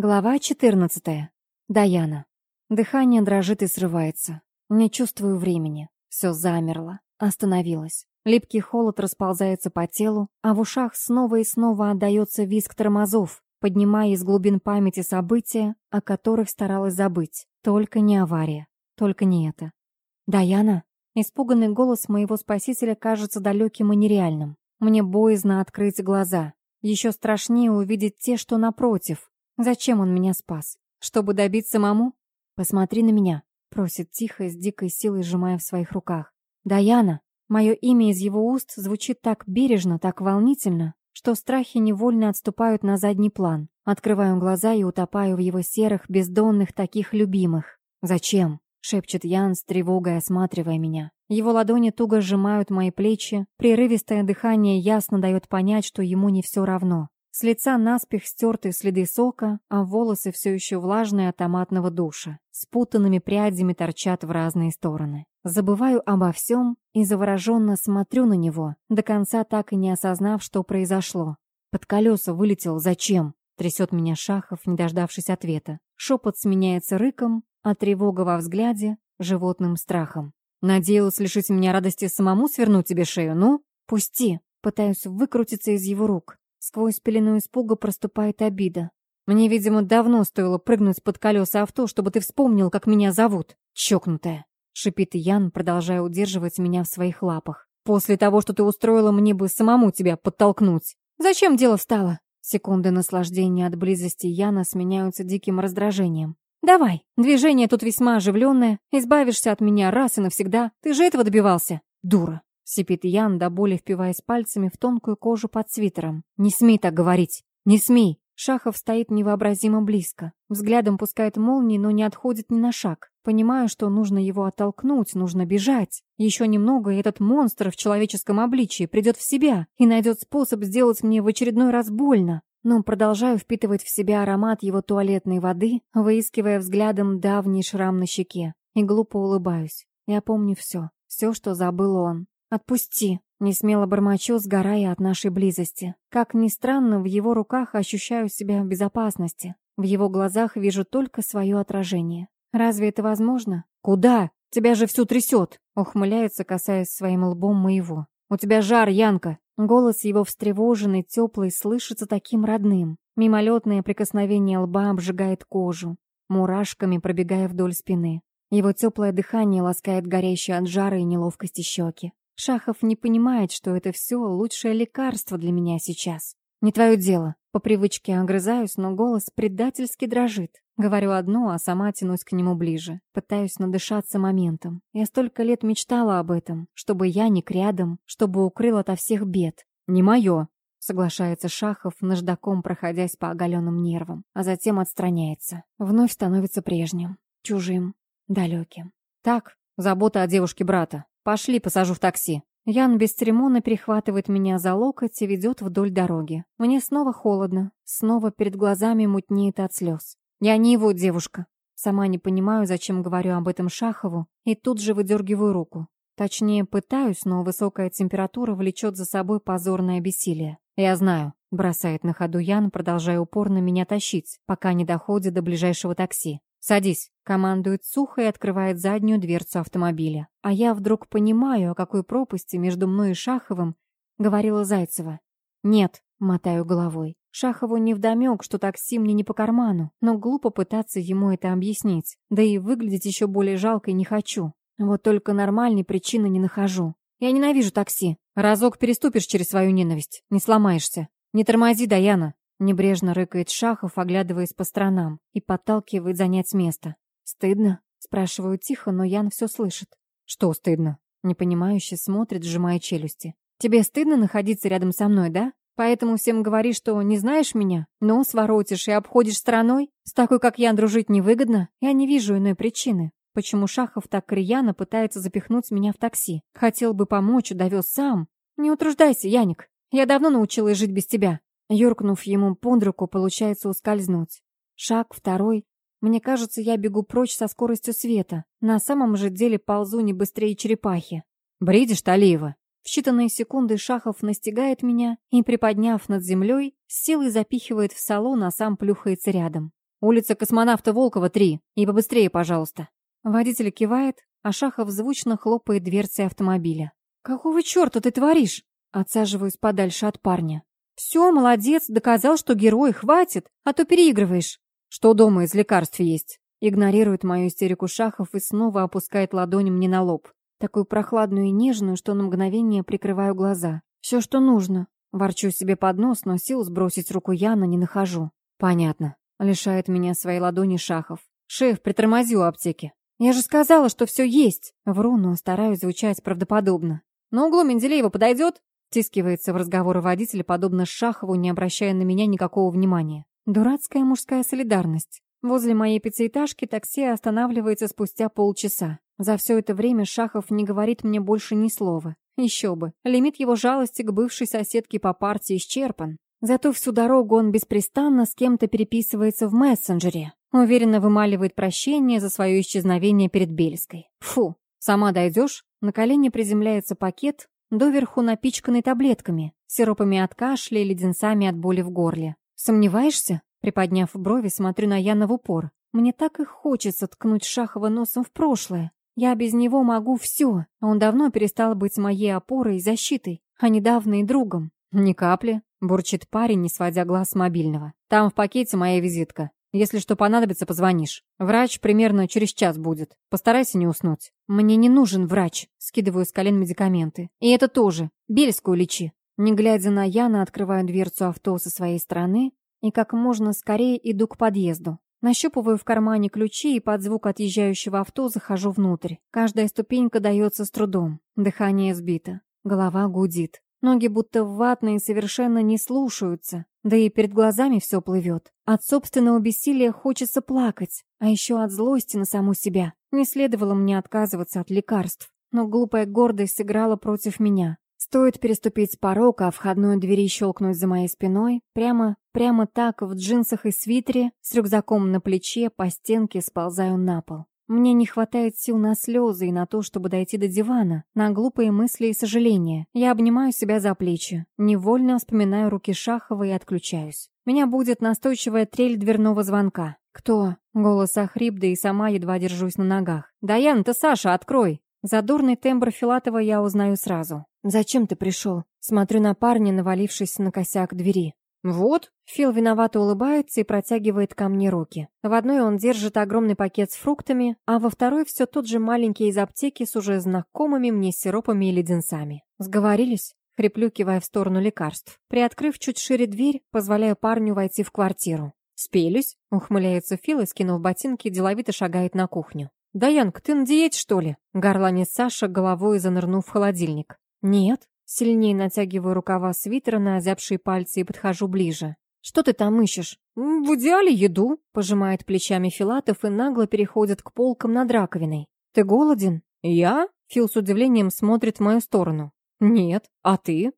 Глава 14. Даяна. Дыхание дрожит и срывается. Не чувствую времени. Все замерло, остановилось. Липкий холод расползается по телу, а в ушах снова и снова отдается визг тормозов, поднимая из глубин памяти события, о которых старалась забыть. Только не авария, только не это. «Даяна?» Испуганный голос моего спасителя кажется далеким и нереальным. Мне боязно открыть глаза. Еще страшнее увидеть те, что напротив, Зачем он меня спас? Чтобы добить самому? Посмотри на меня, просит тихо, с дикой силой сжимая в своих руках. Даяна, мое имя из его уст звучит так бережно, так волнительно, что страхи невольно отступают на задний план. Открываю глаза и утопаю в его серых, бездонных, таких любимых. «Зачем?» — шепчет Ян с тревогой, осматривая меня. Его ладони туго сжимают мои плечи, прерывистое дыхание ясно дает понять, что ему не все равно. С лица наспех стертые следы сока, а волосы все еще влажные от томатного душа. Спутанными прядями торчат в разные стороны. Забываю обо всем и завороженно смотрю на него, до конца так и не осознав, что произошло. Под колеса вылетел «Зачем?» Трясет меня Шахов, не дождавшись ответа. Шепот сменяется рыком, а тревога во взгляде — животным страхом. «Надеялась лишить меня радости самому свернуть тебе шею, ну? Пусти!» Пытаюсь выкрутиться из его рук. Сквозь пелену испуга проступает обида. Мне, видимо, давно стоило прыгнуть под колеса авто, чтобы ты вспомнил, как меня зовут. Чокнутая. Шипит Ян, продолжая удерживать меня в своих лапах. После того, что ты устроила, мне бы самому тебя подтолкнуть. Зачем дело встало? Секунды наслаждения от близости Яна сменяются диким раздражением. «Давай, движение тут весьма оживленное. Избавишься от меня раз и навсегда. Ты же этого добивался?» «Дура. Сипит Ян, до боли впиваясь пальцами в тонкую кожу под свитером. «Не смей так говорить! Не смей!» Шахов стоит невообразимо близко. Взглядом пускает молнии, но не отходит ни на шаг. Понимаю, что нужно его оттолкнуть, нужно бежать. Еще немного, и этот монстр в человеческом обличии придет в себя и найдет способ сделать мне в очередной раз больно. Но продолжаю впитывать в себя аромат его туалетной воды, выискивая взглядом давний шрам на щеке. И глупо улыбаюсь. Я помню все. Все, что забыл он. «Отпусти!» Не смело бормочу, сгорая от нашей близости. Как ни странно, в его руках ощущаю себя в безопасности. В его глазах вижу только свое отражение. Разве это возможно? «Куда? Тебя же всю трясет!» Ухмыляется, касаясь своим лбом моего. «У тебя жар, Янка!» Голос его встревоженный, теплый, слышится таким родным. Мимолетное прикосновение лба обжигает кожу, мурашками пробегая вдоль спины. Его теплое дыхание ласкает горящие от жара и неловкости щеки. Шахов не понимает, что это все лучшее лекарство для меня сейчас. Не твое дело. По привычке огрызаюсь, но голос предательски дрожит. Говорю одно, а сама тянусь к нему ближе. Пытаюсь надышаться моментом. Я столько лет мечтала об этом. Чтобы Яник рядом, чтобы укрыл ото всех бед. Не мое. Соглашается Шахов, наждаком проходясь по оголенным нервам, а затем отстраняется. Вновь становится прежним, чужим, далеким. Так, забота о девушке брата. Пошли, посажу в такси. Ян бесцеремонно перехватывает меня за локоть и ведет вдоль дороги. Мне снова холодно, снова перед глазами мутнеет от слез. Я не его девушка. Сама не понимаю, зачем говорю об этом Шахову, и тут же выдергиваю руку. Точнее, пытаюсь, но высокая температура влечет за собой позорное бессилие. «Я знаю», — бросает на ходу Ян, продолжая упорно меня тащить, пока не доходит до ближайшего такси. «Садись», — командует сухо и открывает заднюю дверцу автомобиля. А я вдруг понимаю, о какой пропасти между мной и Шаховым говорила Зайцева. «Нет», — мотаю головой. Шахову невдомек, что такси мне не по карману, но глупо пытаться ему это объяснить. Да и выглядеть еще более жалко не хочу. Вот только нормальной причины не нахожу. Я ненавижу такси. Разок переступишь через свою ненависть, не сломаешься. Не тормози, Даяна. Небрежно рыкает Шахов, оглядываясь по сторонам, и подталкивает занять место. «Стыдно?» — спрашиваю тихо, но Ян все слышит. «Что стыдно?» — непонимающе смотрит, сжимая челюсти. «Тебе стыдно находиться рядом со мной, да? Поэтому всем говоришь, что не знаешь меня, но своротишь и обходишь стороной? С такой, как я, дружить невыгодно? Я не вижу иной причины. Почему Шахов так рьяно пытается запихнуть меня в такси? Хотел бы помочь, довез сам. Не утруждайся, Яник. Я давно научилась жить без тебя. Юркнув ему под руку, получается ускользнуть. Шаг, второй. Мне кажется, я бегу прочь со скоростью света. На самом же деле ползу не быстрее черепахи. «Бредишь, Талиева?» В считанные секунды Шахов настигает меня и, приподняв над землей, силой запихивает в салон, а сам плюхается рядом. Улица космонавта Волкова, 3. И побыстрее, пожалуйста». Водитель кивает, а Шахов звучно хлопает дверцей автомобиля. «Какого черта ты творишь?» Отсаживаюсь подальше от парня. «Все, молодец, доказал, что герой, хватит, а то переигрываешь». «Что дома из лекарств есть?» Игнорирует мою истерику Шахов и снова опускает ладонь мне на лоб. Такую прохладную и нежную, что на мгновение прикрываю глаза. «Все, что нужно». Ворчу себе под нос, но сил сбросить руку Яна не нахожу. «Понятно». Лишает меня своей ладони Шахов. «Шеф, притормози у аптеки». «Я же сказала, что все есть!» Вру, но стараюсь звучать правдоподобно. «На углу Менделеева подойдет?» Тискивается в разговоры водителя, подобно Шахову, не обращая на меня никакого внимания. Дурацкая мужская солидарность. Возле моей пятиэтажки такси останавливается спустя полчаса. За все это время Шахов не говорит мне больше ни слова. Еще бы. Лимит его жалости к бывшей соседке по партии исчерпан. Зато всю дорогу он беспрестанно с кем-то переписывается в мессенджере. Уверенно вымаливает прощение за свое исчезновение перед Бельской. Фу. Сама дойдешь? На колени приземляется пакет, доверху напичканный таблетками, сиропами от кашля и леденцами от боли в горле. Сомневаешься? Приподняв брови, смотрю на Яна в упор. Мне так и хочется ткнуть Шахова носом в прошлое. Я без него могу все. Он давно перестал быть моей опорой и защитой, а недавно и другом. Ни капли, бурчит парень, не сводя глаз с мобильного. Там в пакете моя визитка. Если что понадобится, позвонишь. Врач примерно через час будет. Постарайся не уснуть. Мне не нужен врач. Скидываю с колен медикаменты. И это тоже. Бельскую лечи. Не глядя на Яна, открываю дверцу авто со своей стороны и как можно скорее иду к подъезду. Нащупываю в кармане ключи и под звук отъезжающего авто захожу внутрь. Каждая ступенька дается с трудом. Дыхание сбито. Голова гудит. Ноги будто ватные совершенно не слушаются. Да и перед глазами все плывет. От собственного бессилия хочется плакать. А еще от злости на саму себя. Не следовало мне отказываться от лекарств. Но глупая гордость сыграла против меня. Стоит переступить порог, а входной двери щелкнуть за моей спиной, прямо, прямо так, в джинсах и свитере, с рюкзаком на плече, по стенке сползаю на пол. Мне не хватает сил на слезы и на то, чтобы дойти до дивана, на глупые мысли и сожаления. Я обнимаю себя за плечи, невольно вспоминаю руки Шахова и отключаюсь. Меня будет настойчивая трель дверного звонка. «Кто?» Голос охрип, да и сама едва держусь на ногах. «Даян, это Саша, открой!» Задорный тембр Филатова я узнаю сразу. «Зачем ты пришел?» Смотрю на парня, навалившись на косяк двери. «Вот». Фил виновато улыбается и протягивает ко мне руки. В одной он держит огромный пакет с фруктами, а во второй все тот же маленький из аптеки с уже знакомыми мне сиропами и леденцами. Сговорились? Хриплю, кивая в сторону лекарств. Приоткрыв чуть шире дверь, позволяю парню войти в квартиру. «Спелись?» — ухмыляется Фил и, скинув ботинки, деловито шагает на кухню. «Даянка, ты на диете, что ли?» — горланит Саша, головой занырнув в холодильник. «Нет», Сильнее натягиваю рукава свитера на озябшие пальцы и подхожу ближе. «Что ты там ищешь?» «В идеале еду», — пожимает плечами Филатов и нагло переходит к полкам над раковиной. «Ты голоден?» «Я?» — Фил с удивлением смотрит в мою сторону. «Нет. А ты?»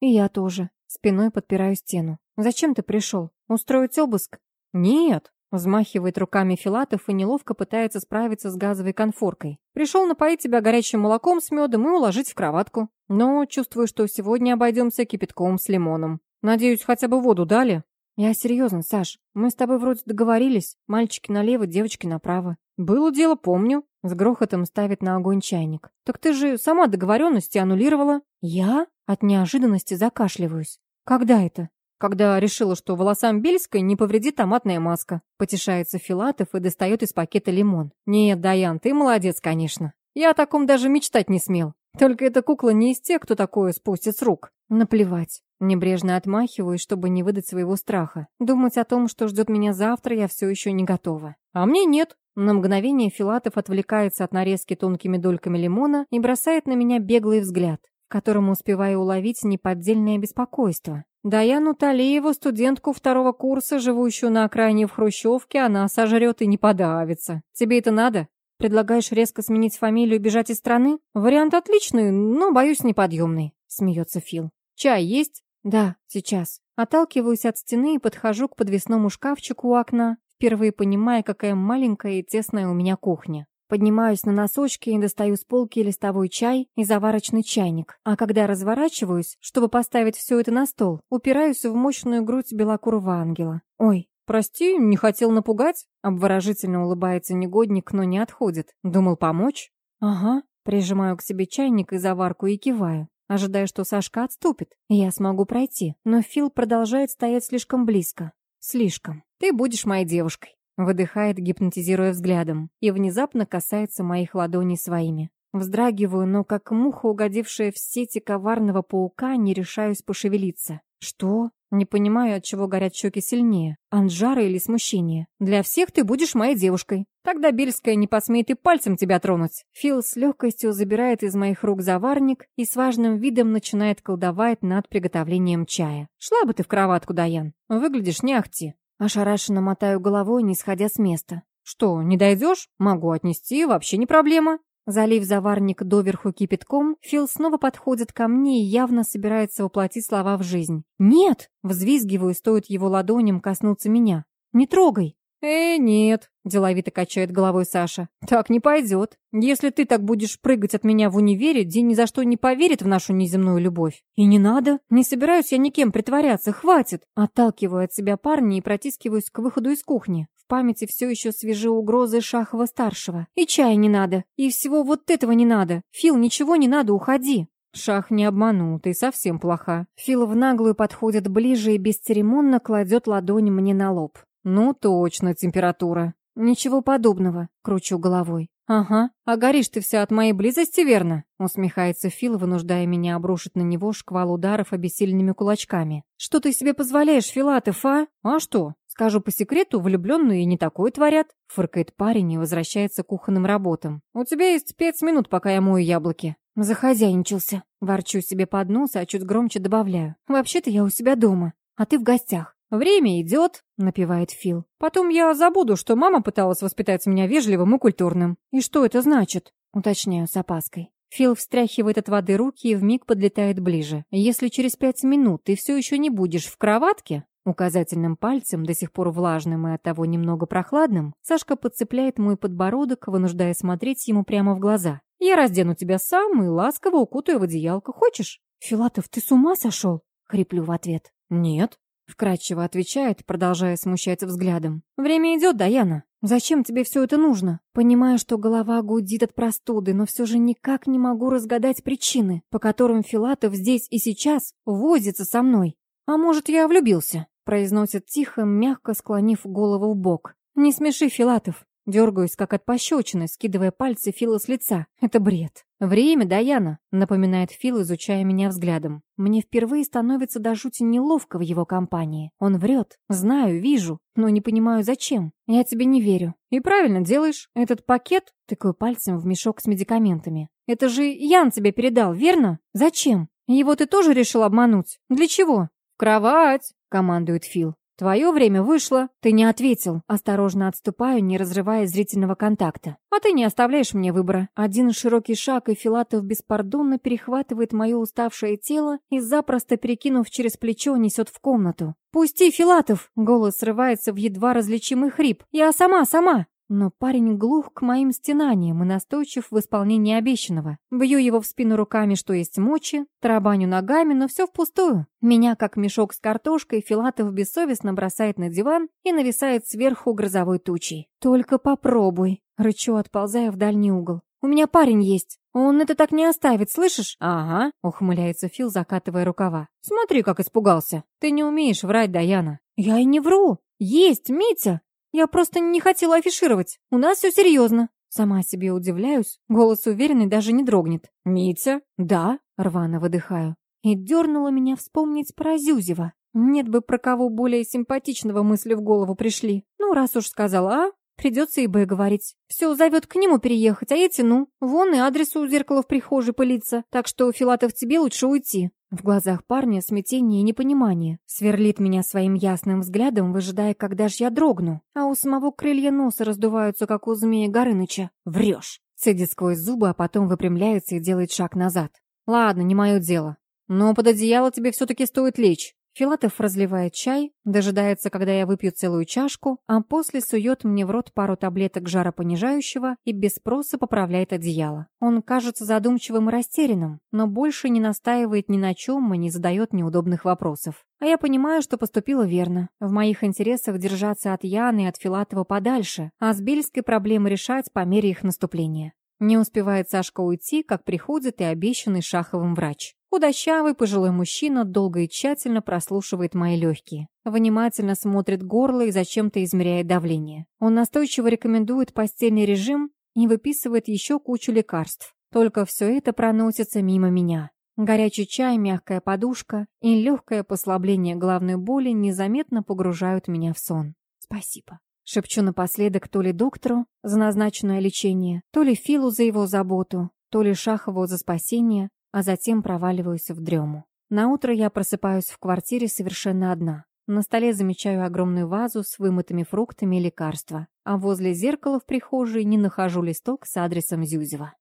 «И я тоже». Спиной подпираю стену. «Зачем ты пришел? Устроить обыск?» «Нет», Взмахивает руками Филатов и неловко пытается справиться с газовой конфоркой. Пришел напоить тебя горячим молоком с медом и уложить в кроватку. Но чувствую, что сегодня обойдемся кипятком с лимоном. Надеюсь, хотя бы воду дали? Я серьезно, Саш. Мы с тобой вроде договорились. Мальчики налево, девочки направо. Было дело, помню. С грохотом ставит на огонь чайник. Так ты же сама договоренности аннулировала. Я? От неожиданности закашливаюсь. Когда это? Когда решила, что волосам Бельской не повредит томатная маска. Потешается Филатов и достает из пакета лимон. «Нет, Даян, ты молодец, конечно. Я о таком даже мечтать не смел. Только эта кукла не из тех, кто такое спустит с рук. Наплевать. Небрежно отмахиваюсь, чтобы не выдать своего страха. Думать о том, что ждет меня завтра, я все еще не готова. А мне нет. На мгновение Филатов отвлекается от нарезки тонкими дольками лимона и бросает на меня беглый взгляд, в успеваю уловить неподдельное беспокойство. Даяну Талиеву, студентку второго курса, живущую на окраине в Хрущевке, она сожрет и не подавится. Тебе это надо? Предлагаешь резко сменить фамилию и бежать из страны? Вариант отличный, но, боюсь, неподъемный», — смеется Фил. «Чай есть?» «Да, сейчас». Отталкиваюсь от стены и подхожу к подвесному шкафчику у окна, впервые понимая, какая маленькая и тесная у меня кухня. Поднимаюсь на носочки и достаю с полки листовой чай и заварочный чайник. А когда разворачиваюсь, чтобы поставить все это на стол, упираюсь в мощную грудь белокурого ангела. Ой, «Прости, не хотел напугать?» Обворожительно улыбается негодник, но не отходит. «Думал помочь?» «Ага». Прижимаю к себе чайник и заварку и киваю, ожидая, что Сашка отступит. Я смогу пройти, но Фил продолжает стоять слишком близко. Слишком. Ты будешь моей девушкой. Выдыхает, гипнотизируя взглядом, и внезапно касается моих ладоней своими. Вздрагиваю, но как муха, угодившая в сети коварного паука, не решаюсь пошевелиться. Что? Не понимаю, от чего горят щеки сильнее. Анжара или смущение. Для всех ты будешь моей девушкой. Тогда Бельская не посмеет и пальцем тебя тронуть. Фил с легкостью забирает из моих рук заварник и с важным видом начинает колдовать над приготовлением чая. Шла бы ты в кроватку, Даян. Выглядишь не ахти. Ошарашенно мотаю головой, не сходя с места. Что, не дойдешь? Могу отнести, вообще не проблема. Залив заварник доверху кипятком, Фил снова подходит ко мне и явно собирается воплотить слова в жизнь. «Нет!» — взвизгиваю, стоит его ладоням коснуться меня. «Не трогай!» «Э, нет», — деловито качает головой Саша. «Так не пойдет. Если ты так будешь прыгать от меня в универе, Дин ни за что не поверит в нашу неземную любовь. И не надо. Не собираюсь я никем притворяться. Хватит!» Отталкиваю от себя парня и протискиваюсь к выходу из кухни. В памяти все еще свежи угрозы Шахова-старшего. «И чая не надо. И всего вот этого не надо. Фил, ничего не надо, уходи!» Шах не обманул, ты совсем плоха. Фил в наглую подходит ближе и бесцеремонно кладет ладонь мне на лоб. «Ну точно, температура». «Ничего подобного», — кручу головой. «Ага, а горишь ты вся от моей близости, верно?» Усмехается Фил, вынуждая меня обрушить на него шквал ударов обессиленными кулачками. «Что ты себе позволяешь, Филатов, а? А что? Скажу по секрету, влюбленные не такое творят», — фыркает парень и возвращается к кухонным работам. «У тебя есть пять минут, пока я мою яблоки». Захозяйничался. Ворчу себе под нос, а чуть громче добавляю. «Вообще-то я у себя дома, а ты в гостях. «Время идет», — напевает Фил. «Потом я забуду, что мама пыталась воспитать меня вежливым и культурным. И что это значит?» — уточняю с опаской. Фил встряхивает от воды руки и вмиг подлетает ближе. «Если через пять минут ты все еще не будешь в кроватке...» Указательным пальцем, до сих пор влажным и оттого немного прохладным, Сашка подцепляет мой подбородок, вынуждая смотреть ему прямо в глаза. «Я раздену тебя сам и ласково укутаю в одеялко. Хочешь?» «Филатов, ты с ума сошел?» — хриплю в ответ. «Нет», Вкратчиво отвечает, продолжая смущать взглядом. «Время идет, Даяна. Зачем тебе все это нужно? Понимаю, что голова гудит от простуды, но все же никак не могу разгадать причины, по которым Филатов здесь и сейчас возится со мной. А может, я влюбился?» произносит тихо, мягко склонив голову в бок. «Не смеши, Филатов. Дергаюсь, как от пощечины, скидывая пальцы Фила с лица. Это бред. «Время, Даяна», — напоминает Фил, изучая меня взглядом. Мне впервые становится до жути неловко в его компании. Он врет. Знаю, вижу, но не понимаю, зачем. Я тебе не верю. И правильно делаешь. Этот пакет, тыкаю пальцем в мешок с медикаментами. Это же Ян тебе передал, верно? Зачем? Его ты тоже решил обмануть? Для чего? «В кровать!» — командует Фил. «Твое время вышло». «Ты не ответил». Осторожно отступаю, не разрывая зрительного контакта. «А ты не оставляешь мне выбора». Один широкий шаг, и Филатов беспардонно перехватывает мое уставшее тело и, запросто перекинув через плечо, несет в комнату. «Пусти, Филатов!» Голос срывается в едва различимый хрип. «Я сама, сама!» Но парень глух к моим стенаниям и настойчив в исполнении обещанного. Бью его в спину руками, что есть мочи, тарабаню ногами, но все впустую. Меня, как мешок с картошкой, Филатов бессовестно бросает на диван и нависает сверху грозовой тучей. «Только попробуй!» — рычу, отползая в дальний угол. «У меня парень есть. Он это так не оставит, слышишь?» «Ага», — ухмыляется Фил, закатывая рукава. «Смотри, как испугался. Ты не умеешь врать, Даяна». «Я и не вру. Есть, Митя. Я просто не хотела афишировать. У нас все серьезно. Сама себе удивляюсь. Голос уверенный даже не дрогнет. «Митя?» «Да?» — рвано выдыхаю. И дернула меня вспомнить про Зюзева. Нет бы про кого более симпатичного мысли в голову пришли. Ну, раз уж сказала А, придется и Б говорить. Все, зовет к нему переехать, а я тяну. Вон и адрес у зеркала в прихожей пылится. Так что, Филатов, тебе лучше уйти. В глазах парня смятение и непонимание. Сверлит меня своим ясным взглядом, выжидая, когда ж я дрогну. А у самого крылья носа раздуваются, как у змея Горыныча. Врешь. Цедит сквозь зубы, а потом выпрямляется и делает шаг назад. Ладно, не мое дело. Но под одеяло тебе все-таки стоит лечь. Филатов разливает чай, дожидается, когда я выпью целую чашку, а после сует мне в рот пару таблеток жаропонижающего и без спроса поправляет одеяло. Он кажется задумчивым и растерянным, но больше не настаивает ни на чем и не задает неудобных вопросов. А я понимаю, что поступила верно. В моих интересах держаться от Яны и от Филатова подальше, а с Бельской проблемы решать по мере их наступления. Не успевает Сашка уйти, как приходит и обещанный Шаховым врач. Худощавый пожилой мужчина долго и тщательно прослушивает мои легкие. Внимательно смотрит горло и зачем-то измеряет давление. Он настойчиво рекомендует постельный режим и выписывает еще кучу лекарств. Только все это проносится мимо меня. Горячий чай, мягкая подушка и легкое послабление головной боли незаметно погружают меня в сон. Спасибо. Шепчу напоследок то ли доктору за назначенное лечение, то ли Филу за его заботу, то ли Шахову за спасение, а затем проваливаюсь в дрему. Наутро я просыпаюсь в квартире совершенно одна. На столе замечаю огромную вазу с вымытыми фруктами и лекарства, а возле зеркала в прихожей не нахожу листок с адресом Зюзева.